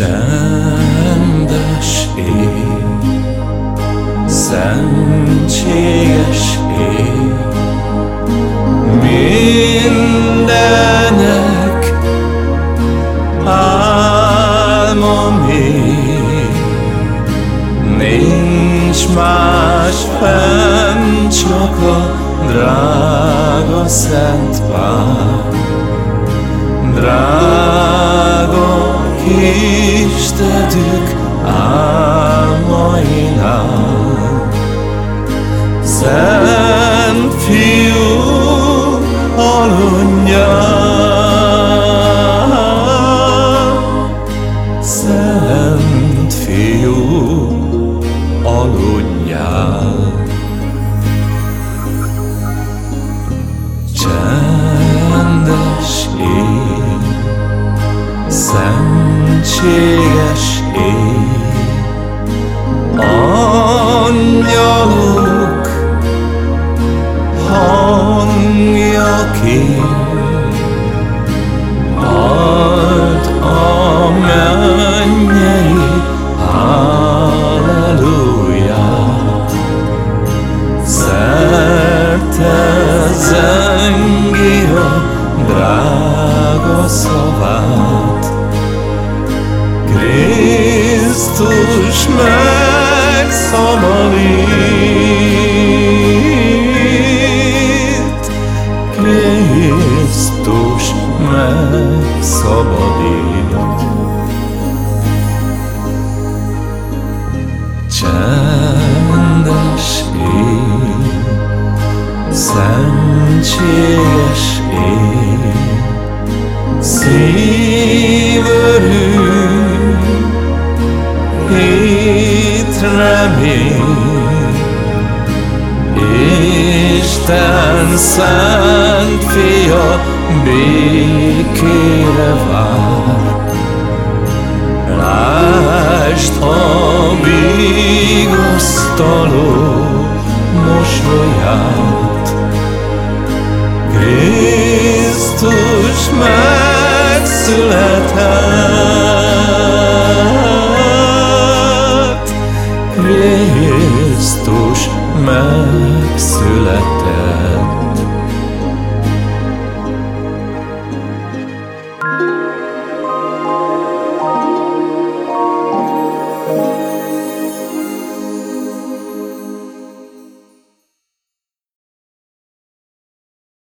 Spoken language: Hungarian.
Csendes ég, szentséges ég, mindenek álmom ég, nincs más fenn, csak a drága szent pár. Álmainál. Szent Fiú aludjál, Szent Fiú aludjál. Csendes éj, szentséges éj, zengi a drága szavát, Krisztus megszabadít, Krisztus megszabadít. Csendes ég, szentséges ég, szívörű, hét remény, Isten szent fia békére vár. Lásd a vigasztaló mosolyát, Krisztus megszületett, Krisztus megszületett.